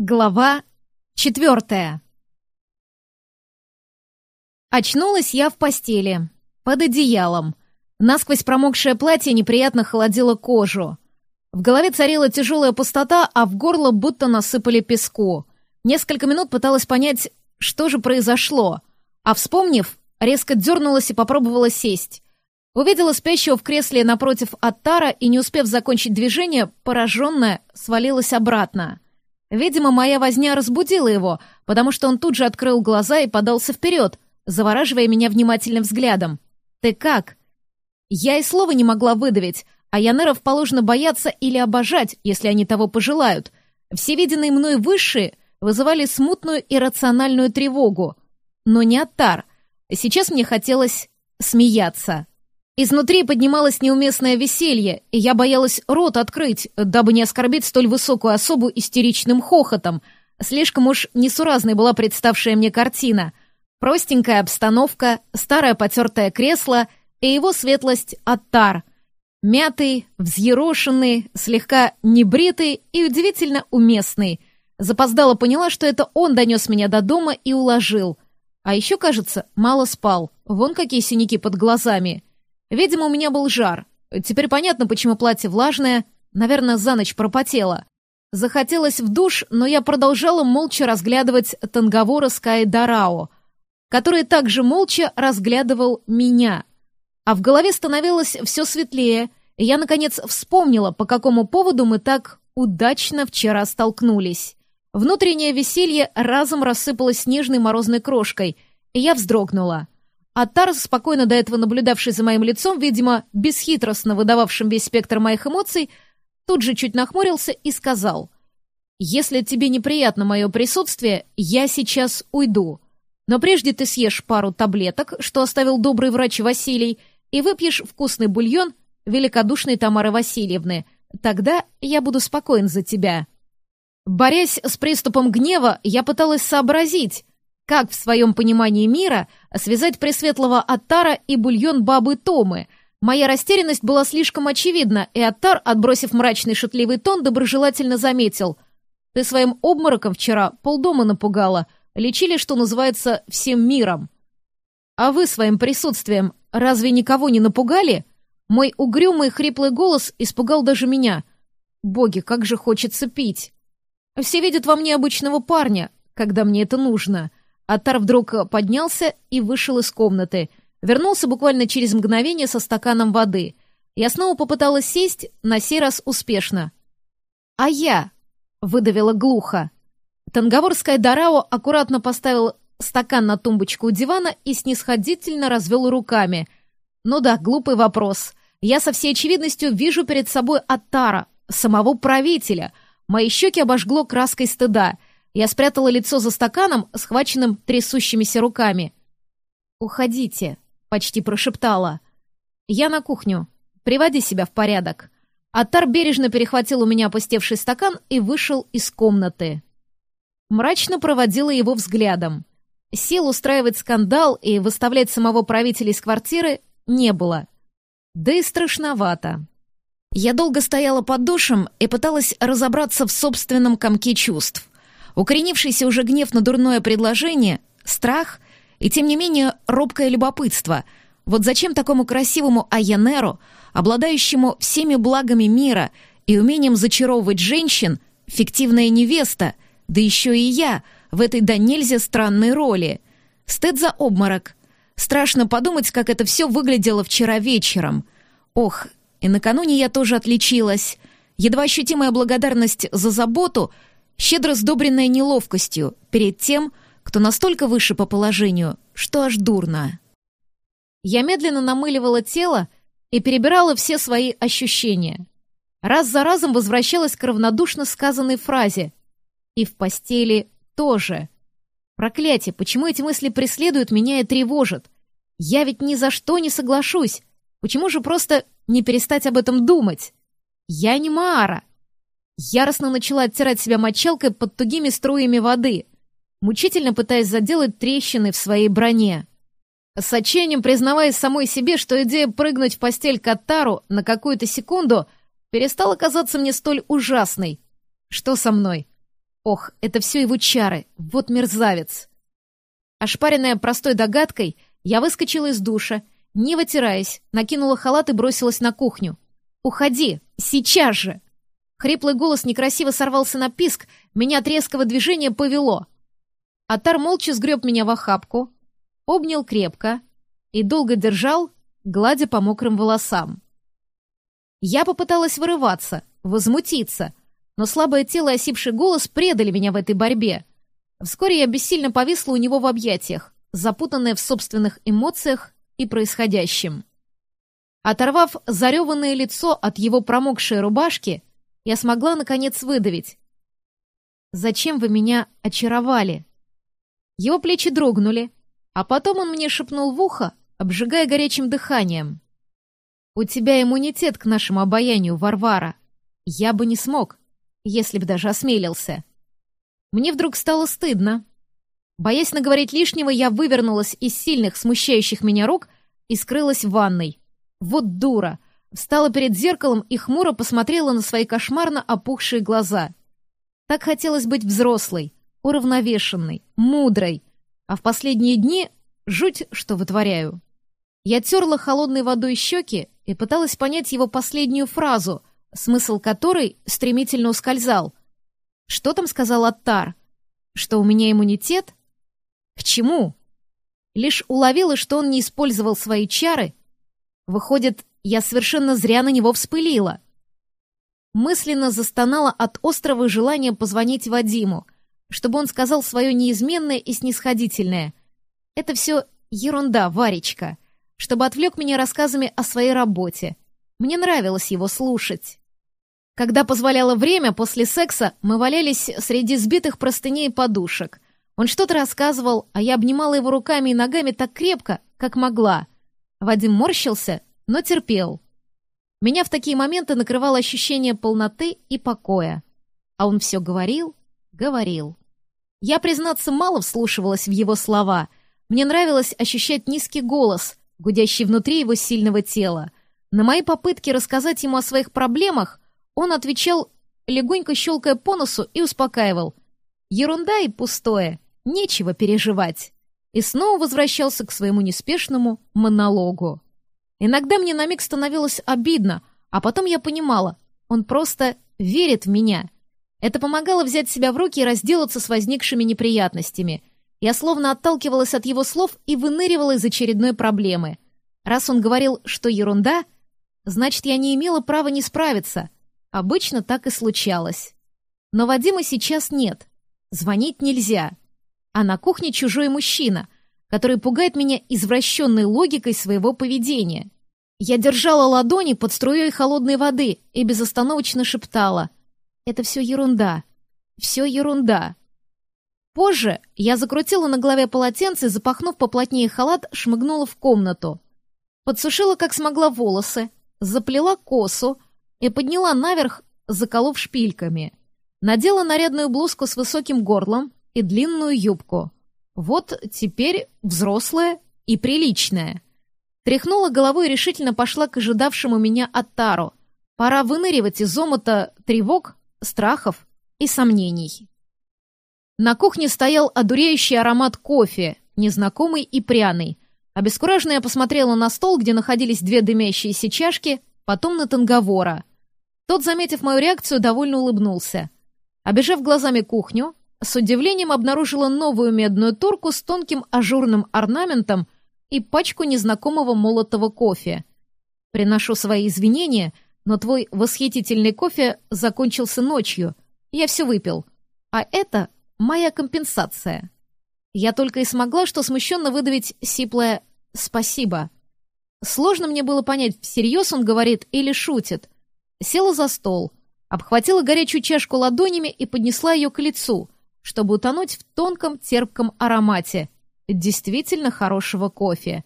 Глава четвертая. Очнулась я в постели, под одеялом. Насквозь промокшее платье неприятно холодило кожу. В голове царила тяжелая пустота, а в горло будто насыпали песку. Несколько минут пыталась понять, что же произошло, а вспомнив, резко дернулась и попробовала сесть. Увидела спящего в кресле напротив Аттара и, не успев закончить движение, пораженная, свалилась обратно. Видимо, моя возня разбудила его, потому что он тут же открыл глаза и подался вперед, завораживая меня внимательным взглядом. «Ты как?» Я и слова не могла выдавить, а янеров положено бояться или обожать, если они того пожелают. Все виденные мной высшие вызывали смутную иррациональную тревогу. Но не Аттар. Сейчас мне хотелось смеяться. Изнутри поднималось неуместное веселье, и я боялась рот открыть, дабы не оскорбить столь высокую особу истеричным хохотом. Слишком уж несуразной была представшая мне картина. Простенькая обстановка, старое потертое кресло и его светлость Аттар. Мятый, взъерошенный, слегка небритый и удивительно уместный. Запоздала поняла, что это он донес меня до дома и уложил. А еще, кажется, мало спал. Вон какие синяки под глазами. Видимо, у меня был жар. Теперь понятно, почему платье влажное. Наверное, за ночь пропотело. Захотелось в душ, но я продолжала молча разглядывать Танговора Скай Дарао, который также молча разглядывал меня. А в голове становилось все светлее, и я, наконец, вспомнила, по какому поводу мы так удачно вчера столкнулись. Внутреннее веселье разом рассыпалось снежной морозной крошкой, и я вздрогнула. А Тарс, спокойно до этого наблюдавший за моим лицом, видимо, бесхитростно выдававшим весь спектр моих эмоций, тут же чуть нахмурился и сказал, «Если тебе неприятно мое присутствие, я сейчас уйду. Но прежде ты съешь пару таблеток, что оставил добрый врач Василий, и выпьешь вкусный бульон великодушной Тамары Васильевны. Тогда я буду спокоен за тебя». Борясь с приступом гнева, я пыталась сообразить, как в своем понимании мира связать Пресветлого Аттара и бульон бабы Томы? Моя растерянность была слишком очевидна, и Аттар, отбросив мрачный шутливый тон, доброжелательно заметил. «Ты своим обмороком вчера полдома напугала. Лечили, что называется, всем миром». «А вы своим присутствием разве никого не напугали?» Мой угрюмый хриплый голос испугал даже меня. «Боги, как же хочется пить!» «Все видят во мне обычного парня, когда мне это нужно». Атар вдруг поднялся и вышел из комнаты. Вернулся буквально через мгновение со стаканом воды. Я снова попыталась сесть, на сей раз успешно. «А я?» — выдавила глухо. Танговор Скайдарао аккуратно поставил стакан на тумбочку у дивана и снисходительно развел руками. «Ну да, глупый вопрос. Я со всей очевидностью вижу перед собой Атара, самого правителя. Мои щеки обожгло краской стыда — я спрятала лицо за стаканом, схваченным трясущимися руками. «Уходите», — почти прошептала. «Я на кухню. Приводи себя в порядок». Аттар бережно перехватил у меня опустевший стакан и вышел из комнаты. Мрачно проводила его взглядом. Сил устраивать скандал и выставлять самого правителя из квартиры не было. Да и страшновато. Я долго стояла под душем и пыталась разобраться в собственном комке чувств. Укоренившийся уже гнев на дурное предложение, страх и, тем не менее, робкое любопытство. Вот зачем такому красивому Айенеру, обладающему всеми благами мира и умением зачаровывать женщин, фиктивная невеста, да еще и я, в этой да нельзя странной роли? Стыд за обморок. Страшно подумать, как это все выглядело вчера вечером. Ох, и накануне я тоже отличилась. Едва ощутимая благодарность за заботу — щедро сдобренная неловкостью перед тем, кто настолько выше по положению, что аж дурно. Я медленно намыливала тело и перебирала все свои ощущения. Раз за разом возвращалась к равнодушно сказанной фразе «И в постели тоже». Проклятие, почему эти мысли преследуют меня и тревожат? Я ведь ни за что не соглашусь. Почему же просто не перестать об этом думать? Я не Маара. Яростно начала оттирать себя мочалкой под тугими струями воды, мучительно пытаясь заделать трещины в своей броне. С отчаянием признаваясь самой себе, что идея прыгнуть в постель Катару на какую-то секунду перестала казаться мне столь ужасной. Что со мной? Ох, это все его чары, вот мерзавец. Ошпаренная простой догадкой, я выскочила из душа, не вытираясь, накинула халат и бросилась на кухню. «Уходи! Сейчас же!» Хриплый голос некрасиво сорвался на писк, меня от резкого движения повело. Атар молча сгреб меня в охапку, обнял крепко и долго держал, гладя по мокрым волосам. Я попыталась вырываться, возмутиться, но слабое тело и осипший голос предали меня в этой борьбе. Вскоре я бессильно повисла у него в объятиях, запутанная в собственных эмоциях и происходящем. Оторвав зареванное лицо от его промокшей рубашки, я смогла, наконец, выдавить. «Зачем вы меня очаровали?» Его плечи дрогнули, а потом он мне шепнул в ухо, обжигая горячим дыханием. «У тебя иммунитет к нашему обаянию, Варвара. Я бы не смог, если бы даже осмелился». Мне вдруг стало стыдно. Боясь наговорить лишнего, я вывернулась из сильных, смущающих меня рук и скрылась в ванной. Вот дура! Встала перед зеркалом и хмуро посмотрела на свои кошмарно опухшие глаза. Так хотелось быть взрослой, уравновешенной, мудрой, а в последние дни жуть, что вытворяю. Я терла холодной водой щеки и пыталась понять его последнюю фразу, смысл которой стремительно ускользал. Что там сказал Аттар? Что у меня иммунитет? К чему? Лишь уловила, что он не использовал свои чары. Выходит, я совершенно зря на него вспылила. Мысленно застонала от острого желания позвонить Вадиму, чтобы он сказал свое неизменное и снисходительное. Это все ерунда, Варечка, чтобы отвлек меня рассказами о своей работе. Мне нравилось его слушать. Когда позволяло время, после секса мы валялись среди сбитых простыней и подушек. Он что-то рассказывал, а я обнимала его руками и ногами так крепко, как могла. Вадим морщился, но терпел. Меня в такие моменты накрывало ощущение полноты и покоя. А он все говорил, говорил. Я, признаться, мало вслушивалась в его слова. Мне нравилось ощущать низкий голос, гудящий внутри его сильного тела. На мои попытки рассказать ему о своих проблемах он отвечал, легонько щелкая по носу, и успокаивал. «Ерунда и пустое, нечего переживать». И снова возвращался к своему неспешному монологу. Иногда мне на миг становилось обидно, а потом я понимала, он просто верит в меня. Это помогало взять себя в руки и разделаться с возникшими неприятностями. Я словно отталкивалась от его слов и выныривала из очередной проблемы. Раз он говорил, что ерунда, значит, я не имела права не справиться. Обычно так и случалось. Но Вадима сейчас нет. Звонить нельзя. А на кухне чужой мужчина, который пугает меня извращенной логикой своего поведения. Я держала ладони под струей холодной воды и безостановочно шептала. «Это все ерунда. Все ерунда». Позже я закрутила на голове полотенце и, запахнув поплотнее халат, шмыгнула в комнату. Подсушила как смогла волосы, заплела косу, и подняла наверх, заколов шпильками. Надела нарядную блузку с высоким горлом и длинную юбку. Вот теперь взрослая и приличная. Тряхнула головой и решительно пошла к ожидавшему меня Аттару. Пора выныривать из омута тревог, страхов и сомнений. На кухне стоял одуреющий аромат кофе, незнакомый и пряный. Обескураженно я посмотрела на стол, где находились две дымящиеся чашки, потом на Танговора — тот, заметив мою реакцию, довольно улыбнулся. Обежав глазами кухню, с удивлением обнаружила новую медную турку с тонким ажурным орнаментом и пачку незнакомого молотого кофе. Приношу свои извинения, но твой восхитительный кофе закончился ночью. Я все выпил. А это моя компенсация. Я только и смогла, что смущенно выдавить сиплое «спасибо». Сложно мне было понять, всерьез он говорит или шутит. Села за стол, обхватила горячую чашку ладонями и поднесла ее к лицу, чтобы утонуть в тонком терпком аромате действительно хорошего кофе.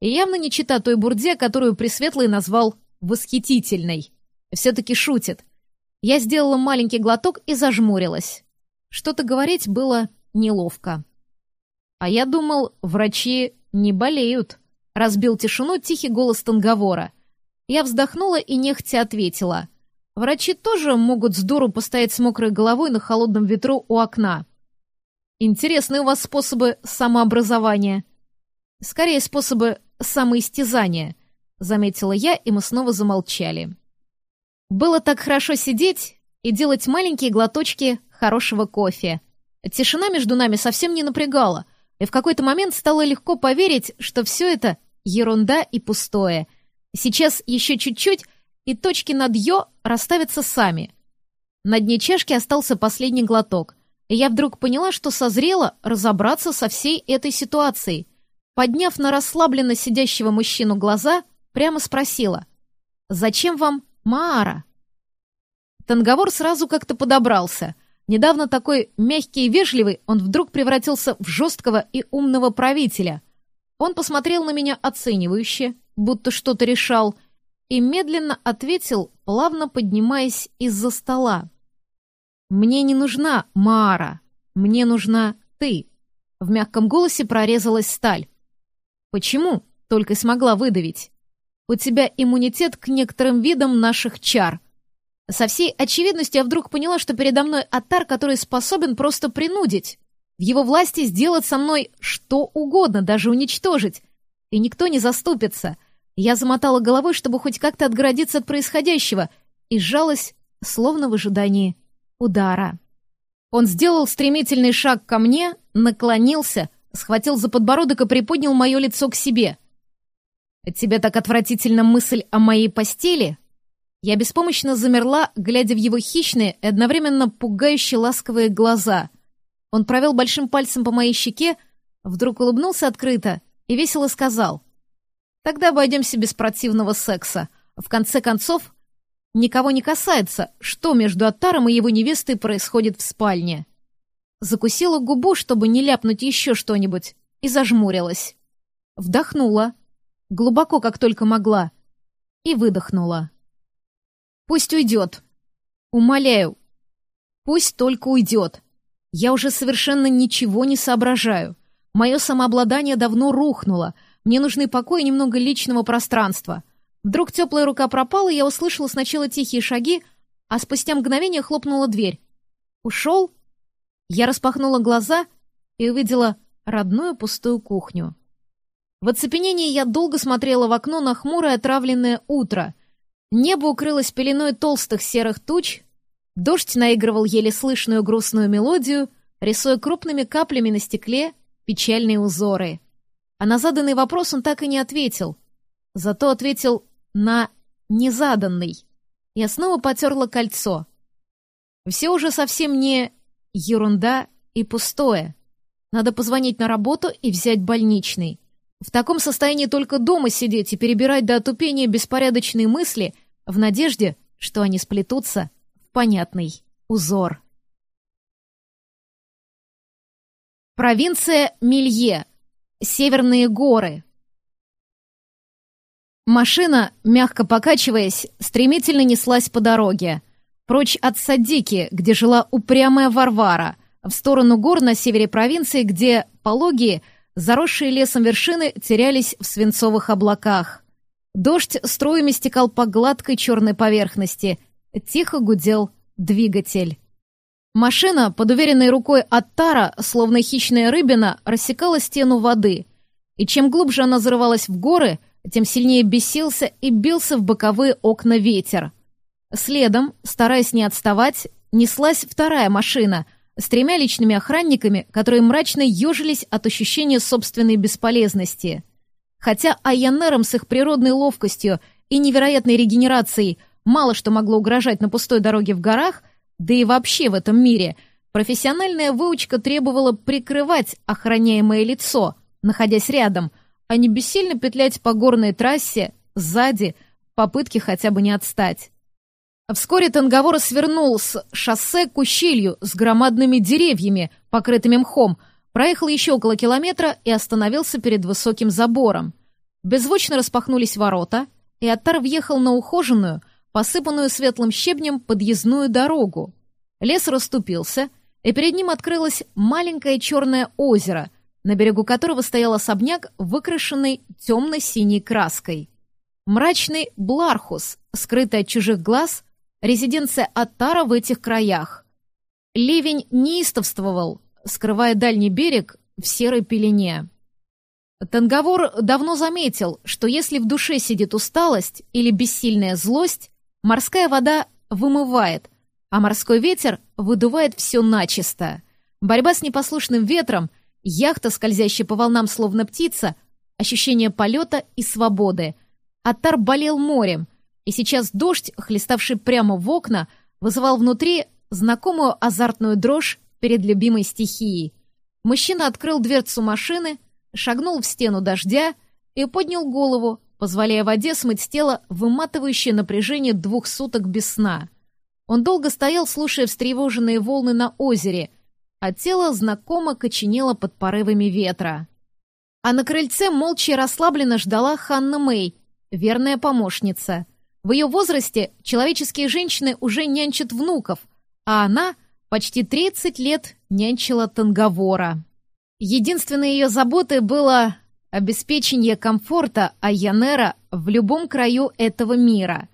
И явно не чита той бурде, которую Пресветлый назвал «восхитительной». Все-таки шутит. Я сделала маленький глоток и зажмурилась. Что-то говорить было неловко. А я думал, врачи не болеют. Разбил тишину тихий голос Танговора — я вздохнула и нехотя ответила. Врачи тоже могут с дуру постоять с мокрой головой на холодном ветру у окна. Интересные у вас способы самообразования. Скорее, способы самоистязания, заметила я, и мы снова замолчали. Было так хорошо сидеть и делать маленькие глоточки хорошего кофе. Тишина между нами совсем не напрягала, и в какой-то момент стало легко поверить, что все это ерунда и пустое. Сейчас еще чуть-чуть, и точки над «ё» расставятся сами. На дне чашки остался последний глоток, и я вдруг поняла, что созрела разобраться со всей этой ситуацией. Подняв на расслабленно сидящего мужчину глаза, прямо спросила, «Зачем вам Маара?» Танговор сразу как-то подобрался. Недавно такой мягкий и вежливый, он вдруг превратился в жесткого и умного правителя. Он посмотрел на меня оценивающе, будто что-то решал, и медленно ответил, плавно поднимаясь из-за стола. «Мне не нужна Маара, мне нужна ты». В мягком голосе прорезалась сталь. «Почему?» — только смогла выдавить. «У тебя иммунитет к некоторым видам наших чар». Со всей очевидностью я вдруг поняла, что передо мной Атар, который способен просто принудить. В его власти сделать со мной что угодно, даже уничтожить. И никто не заступится — я замотала головой, чтобы хоть как-то отгородиться от происходящего, и сжалась, словно в ожидании удара. Он сделал стремительный шаг ко мне, наклонился, схватил за подбородок и приподнял мое лицо к себе. «Тебе так отвратительно мысль о моей постели?» Я беспомощно замерла, глядя в его хищные и одновременно пугающе ласковые глаза. Он провел большим пальцем по моей щеке, вдруг улыбнулся открыто и весело сказал — Тогда обойдемся без противного секса. В конце концов, никого не касается, что между Аттаром и его невестой происходит в спальне. Закусила губу, чтобы не ляпнуть еще что-нибудь, и зажмурилась. Вдохнула, глубоко, как только могла, и выдохнула. Пусть уйдет. Умоляю, пусть только уйдет. Я уже совершенно ничего не соображаю. Мое самообладание давно рухнуло — мне нужны покой и немного личного пространства. Вдруг теплая рука пропала, и я услышала сначала тихие шаги, а спустя мгновение хлопнула дверь. «Ушел?» Я распахнула глаза и увидела родную пустую кухню. В оцепенении я долго смотрела в окно на хмурое отравленное утро. Небо укрылось пеленой толстых серых туч, дождь наигрывал еле слышную грустную мелодию, рисуя крупными каплями на стекле печальные узоры — а на заданный вопрос он так и не ответил. Зато ответил на незаданный. Я снова потерла кольцо. Все уже совсем не ерунда и пустое. Надо позвонить на работу и взять больничный. В таком состоянии только дома сидеть и перебирать до отупения беспорядочные мысли в надежде, что они сплетутся в понятный узор. Провинция Милье, Северные горы. Машина, мягко покачиваясь, стремительно неслась по дороге. Прочь от Садики, где жила упрямая Варвара, в сторону гор на севере провинции, где пологие, заросшие лесом вершины терялись в свинцовых облаках. Дождь струями стекал по гладкой черной поверхности. Тихо гудел двигатель. Машина, под уверенной рукой Аттара, словно хищная рыбина, рассекала стену воды. И чем глубже она зарывалась в горы, тем сильнее бесился и бился в боковые окна ветер. Следом, стараясь не отставать, неслась вторая машина с тремя личными охранниками, которые мрачно ежились от ощущения собственной бесполезности. Хотя Айянерам с их природной ловкостью и невероятной регенерацией мало что могло угрожать на пустой дороге в горах – да и вообще в этом мире профессиональная выучка требовала прикрывать охраняемое лицо, находясь рядом, а не бессильно петлять по горной трассе сзади в попытке хотя бы не отстать. Вскоре Танговор свернул с шоссе к ущелью с громадными деревьями, покрытыми мхом, проехал еще около километра и остановился перед высоким забором. Беззвучно распахнулись ворота, и Аттар въехал на ухоженную, посыпанную светлым щебнем подъездную дорогу. Лес расступился, и перед ним открылось маленькое черное озеро, на берегу которого стоял особняк, выкрашенный темно-синей краской. Мрачный Блархус, скрытый от чужих глаз, резиденция Аттара в этих краях. Ливень неистовствовал, скрывая дальний берег в серой пелене. Танговор давно заметил, что если в душе сидит усталость или бессильная злость, морская вода вымывает, а морской ветер выдувает все начисто. Борьба с непослушным ветром, яхта, скользящая по волнам словно птица, ощущение полета и свободы. Аттар болел морем, и сейчас дождь, хлеставший прямо в окна, вызывал внутри знакомую азартную дрожь перед любимой стихией. Мужчина открыл дверцу машины, шагнул в стену дождя и поднял голову, позволяя воде смыть с тела выматывающее напряжение двух суток без сна. Он долго стоял, слушая встревоженные волны на озере, а тело знакомо коченело под порывами ветра. А на крыльце молча и расслабленно ждала Ханна Мэй, верная помощница. В ее возрасте человеческие женщины уже нянчат внуков, а она почти 30 лет нянчила танговора. Единственной ее заботой было обеспечение комфорта Айянера в любом краю этого мира.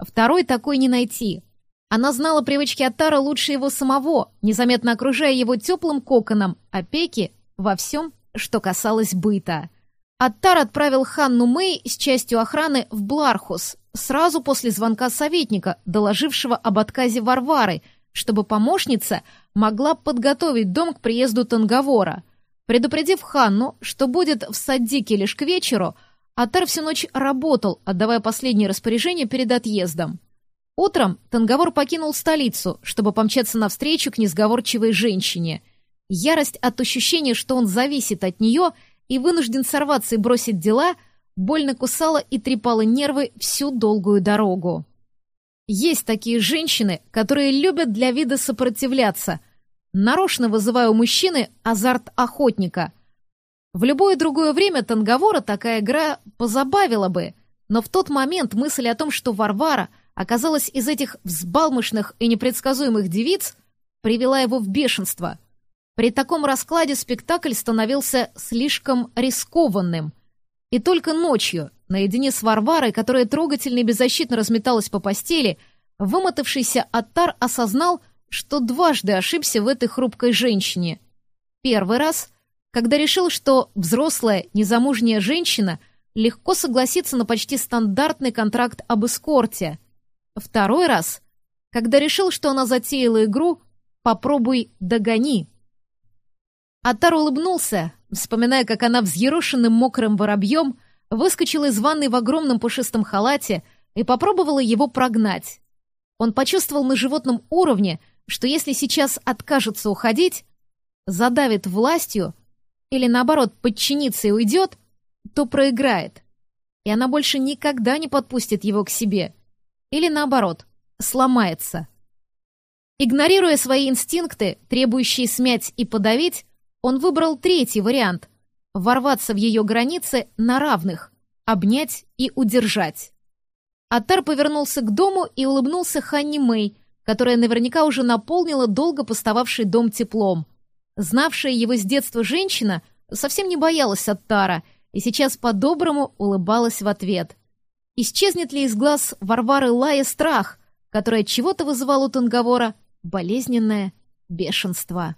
Второй такой не найти. Она знала привычки Атара лучше его самого, незаметно окружая его теплым коконом опеки во всем, что касалось быта. Аттар отправил Ханну Мэй с частью охраны в Блархус сразу после звонка советника, доложившего об отказе Варвары, чтобы помощница могла подготовить дом к приезду Танговора. Предупредив Ханну, что будет в Саддике лишь к вечеру, Атар всю ночь работал, отдавая последние распоряжения перед отъездом. Утром Танговор покинул столицу, чтобы помчаться навстречу к несговорчивой женщине. Ярость от ощущения, что он зависит от нее — и вынужден сорваться и бросить дела, больно кусала и трепала нервы всю долгую дорогу. Есть такие женщины, которые любят для вида сопротивляться, нарочно вызывая у мужчины азарт охотника. В любое другое время танговора такая игра позабавила бы, но в тот момент мысль о том, что Варвара оказалась из этих взбалмошных и непредсказуемых девиц, привела его в бешенство — при таком раскладе спектакль становился слишком рискованным. И только ночью, наедине с Варварой, которая трогательно и беззащитно разметалась по постели, вымотавшийся Аттар осознал, что дважды ошибся в этой хрупкой женщине. Первый раз, когда решил, что взрослая, незамужняя женщина легко согласится на почти стандартный контракт об эскорте. Второй раз, когда решил, что она затеяла игру «Попробуй догони». Атар улыбнулся, вспоминая, как она взъерошенным мокрым воробьем выскочила из ванной в огромном пушистом халате и попробовала его прогнать. Он почувствовал на животном уровне, что если сейчас откажется уходить, задавит властью или, наоборот, подчинится и уйдет, то проиграет. И она больше никогда не подпустит его к себе. Или, наоборот, сломается. Игнорируя свои инстинкты, требующие смять и подавить, он выбрал третий вариант — ворваться в ее границы на равных, обнять и удержать. Атар повернулся к дому и улыбнулся Ханни Мэй, которая наверняка уже наполнила долго постававший дом теплом. Знавшая его с детства женщина совсем не боялась Аттара и сейчас по-доброму улыбалась в ответ. Исчезнет ли из глаз Варвары Лая страх, который от чего-то вызывал у Танговора болезненное бешенство?